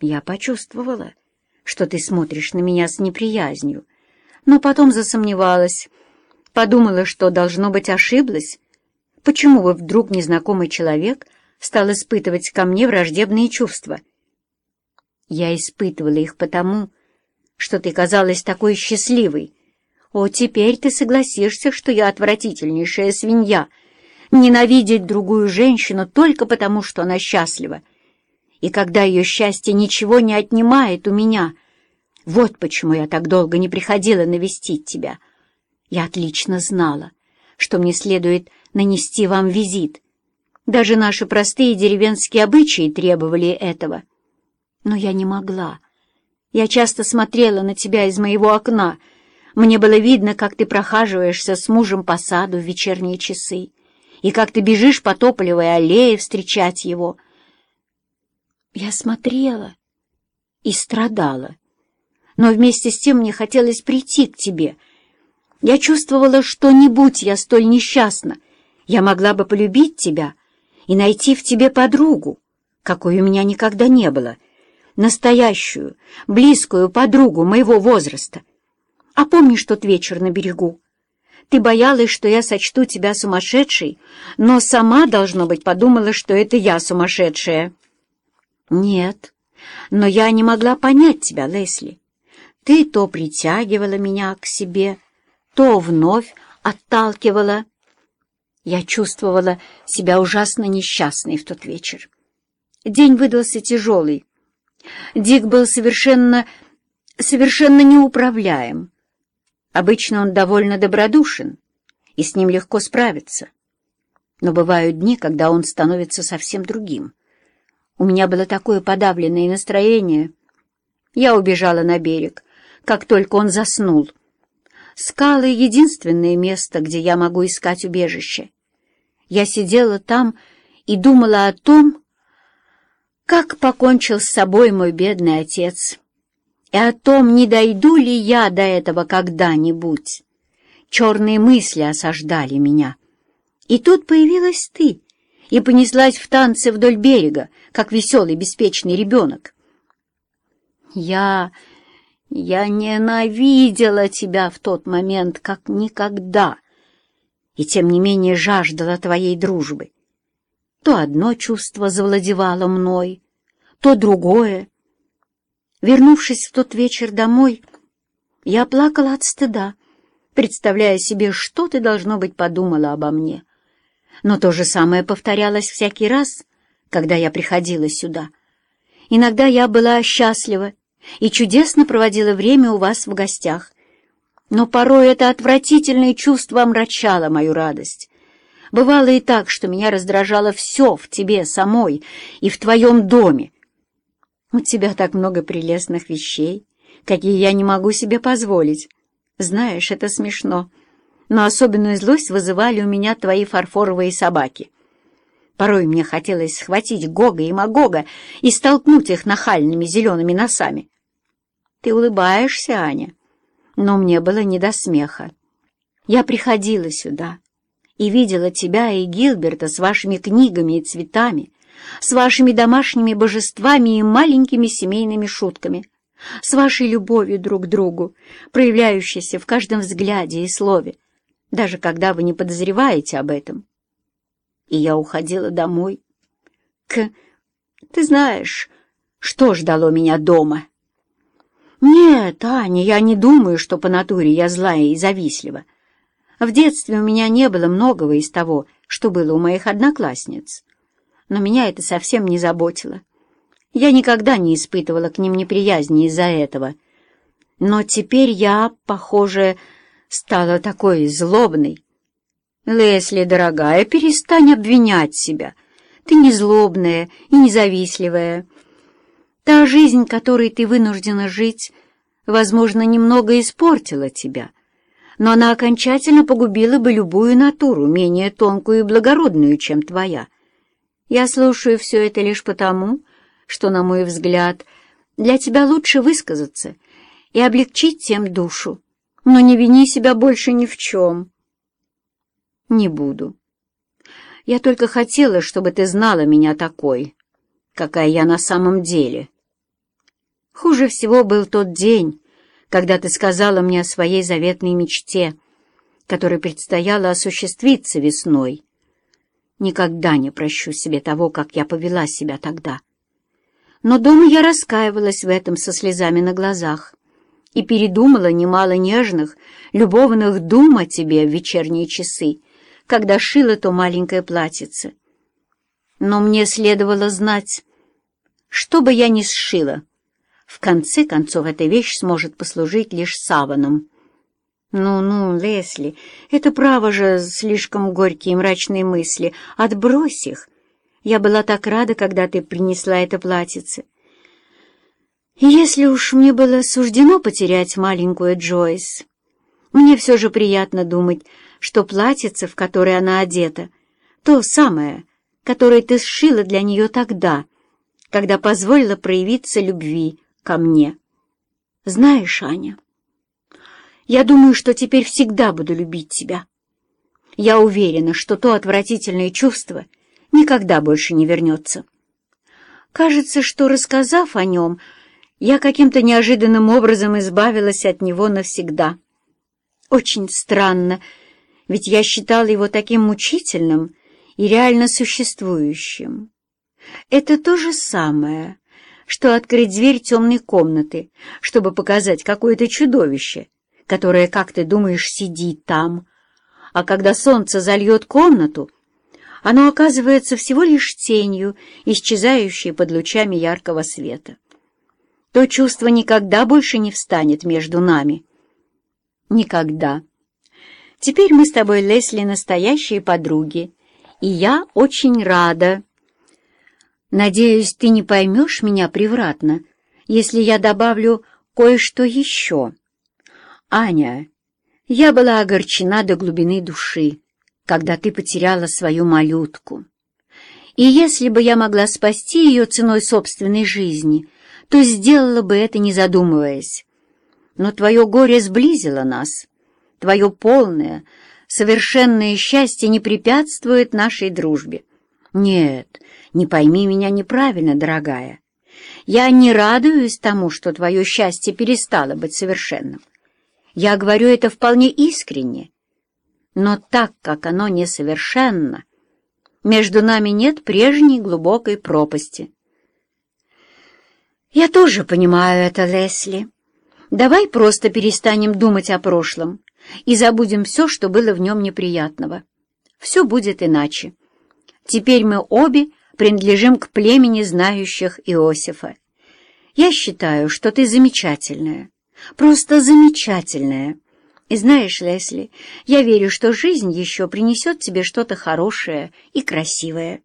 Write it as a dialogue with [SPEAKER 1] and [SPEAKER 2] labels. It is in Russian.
[SPEAKER 1] Я почувствовала, что ты смотришь на меня с неприязнью, но потом засомневалась, подумала, что, должно быть, ошиблась. Почему бы вдруг незнакомый человек стал испытывать ко мне враждебные чувства? Я испытывала их потому, что ты казалась такой счастливой. О, теперь ты согласишься, что я отвратительнейшая свинья, ненавидеть другую женщину только потому, что она счастлива. И когда ее счастье ничего не отнимает у меня, вот почему я так долго не приходила навестить тебя. Я отлично знала, что мне следует нанести вам визит. Даже наши простые деревенские обычаи требовали этого. Но я не могла. Я часто смотрела на тебя из моего окна. Мне было видно, как ты прохаживаешься с мужем по саду в вечерние часы, и как ты бежишь по тополевой аллее встречать его. Я смотрела и страдала, но вместе с тем мне хотелось прийти к тебе. Я чувствовала, что не будь я столь несчастна, я могла бы полюбить тебя и найти в тебе подругу, какой у меня никогда не было — настоящую, близкую подругу моего возраста. А помнишь тот вечер на берегу? Ты боялась, что я сочту тебя сумасшедшей, но сама, должно быть, подумала, что это я сумасшедшая. Нет, но я не могла понять тебя, Лесли. Ты то притягивала меня к себе, то вновь отталкивала. Я чувствовала себя ужасно несчастной в тот вечер. День выдался тяжелый, Дик был совершенно, совершенно неуправляем. Обычно он довольно добродушен, и с ним легко справиться. Но бывают дни, когда он становится совсем другим. У меня было такое подавленное настроение. Я убежала на берег, как только он заснул. Скалы — единственное место, где я могу искать убежище. Я сидела там и думала о том, как покончил с собой мой бедный отец, и о том, не дойду ли я до этого когда-нибудь. Черные мысли осаждали меня. И тут появилась ты, и понеслась в танцы вдоль берега, как веселый беспечный ребенок. Я... я ненавидела тебя в тот момент, как никогда, и тем не менее жаждала твоей дружбы. То одно чувство завладевало мной, то другое. Вернувшись в тот вечер домой, я плакала от стыда, представляя себе, что ты, должно быть, подумала обо мне. Но то же самое повторялось всякий раз, когда я приходила сюда. Иногда я была счастлива и чудесно проводила время у вас в гостях. Но порой это отвратительное чувство омрачало мою радость. Бывало и так, что меня раздражало все в тебе самой и в твоем доме. У тебя так много прелестных вещей, какие я не могу себе позволить. Знаешь, это смешно, но особенную злость вызывали у меня твои фарфоровые собаки. Порой мне хотелось схватить Гога и Магога и столкнуть их нахальными зелеными носами. Ты улыбаешься, Аня, но мне было не до смеха. Я приходила сюда, и видела тебя и Гилберта с вашими книгами и цветами, с вашими домашними божествами и маленькими семейными шутками, с вашей любовью друг к другу, проявляющейся в каждом взгляде и слове, даже когда вы не подозреваете об этом. И я уходила домой. К... Ты знаешь, что ждало меня дома? Нет, Аня, я не думаю, что по натуре я злая и завистлива. В детстве у меня не было многого из того, что было у моих одноклассниц. Но меня это совсем не заботило. Я никогда не испытывала к ним неприязни из-за этого. Но теперь я, похоже, стала такой злобной. Лесли, дорогая, перестань обвинять себя. Ты не злобная и независливая. Та жизнь, которой ты вынуждена жить, возможно, немного испортила тебя но она окончательно погубила бы любую натуру, менее тонкую и благородную, чем твоя. Я слушаю все это лишь потому, что, на мой взгляд, для тебя лучше высказаться и облегчить тем душу, но не вини себя больше ни в чем. Не буду. Я только хотела, чтобы ты знала меня такой, какая я на самом деле». Хуже всего был тот день, когда ты сказала мне о своей заветной мечте, которой предстояло осуществиться весной. Никогда не прощу себе того, как я повела себя тогда. Но дома я раскаивалась в этом со слезами на глазах и передумала немало нежных, любовных дум о тебе в вечерние часы, когда шила то маленькое платьице. Но мне следовало знать, что бы я ни сшила, в конце концов эта вещь сможет послужить лишь саваном. «Ну-ну, Лесли, это право же слишком горькие и мрачные мысли. Отбрось их. Я была так рада, когда ты принесла это платьице. Если уж мне было суждено потерять маленькую Джойс, мне все же приятно думать, что платьице, в которое она одета, то самое, которое ты сшила для нее тогда, когда позволила проявиться любви ко мне. Знаешь, Аня, я думаю, что теперь всегда буду любить тебя. Я уверена, что то отвратительное чувство никогда больше не вернется. Кажется, что, рассказав о нем, я каким-то неожиданным образом избавилась от него навсегда. Очень странно, ведь я считала его таким мучительным и реально существующим. Это то же самое, что открыть дверь темной комнаты, чтобы показать какое-то чудовище, которое, как ты думаешь, сидит там. А когда солнце зальет комнату, оно оказывается всего лишь тенью, исчезающей под лучами яркого света. То чувство никогда больше не встанет между нами. Никогда. Теперь мы с тобой, Лесли, настоящие подруги, и я очень рада. Надеюсь, ты не поймешь меня превратно, если я добавлю кое-что еще. Аня, я была огорчена до глубины души, когда ты потеряла свою малютку. И если бы я могла спасти ее ценой собственной жизни, то сделала бы это, не задумываясь. Но твое горе сблизило нас. Твое полное, совершенное счастье не препятствует нашей дружбе. Нет, не пойми меня неправильно, дорогая. Я не радуюсь тому, что твое счастье перестало быть совершенным. Я говорю это вполне искренне. Но так как оно несовершенно, между нами нет прежней глубокой пропасти. Я тоже понимаю это, Лесли. Давай просто перестанем думать о прошлом и забудем все, что было в нем неприятного. Все будет иначе. Теперь мы обе принадлежим к племени знающих Иосифа. Я считаю, что ты замечательная, просто замечательная. И знаешь, Лесли, я верю, что жизнь еще принесет тебе что-то хорошее и красивое.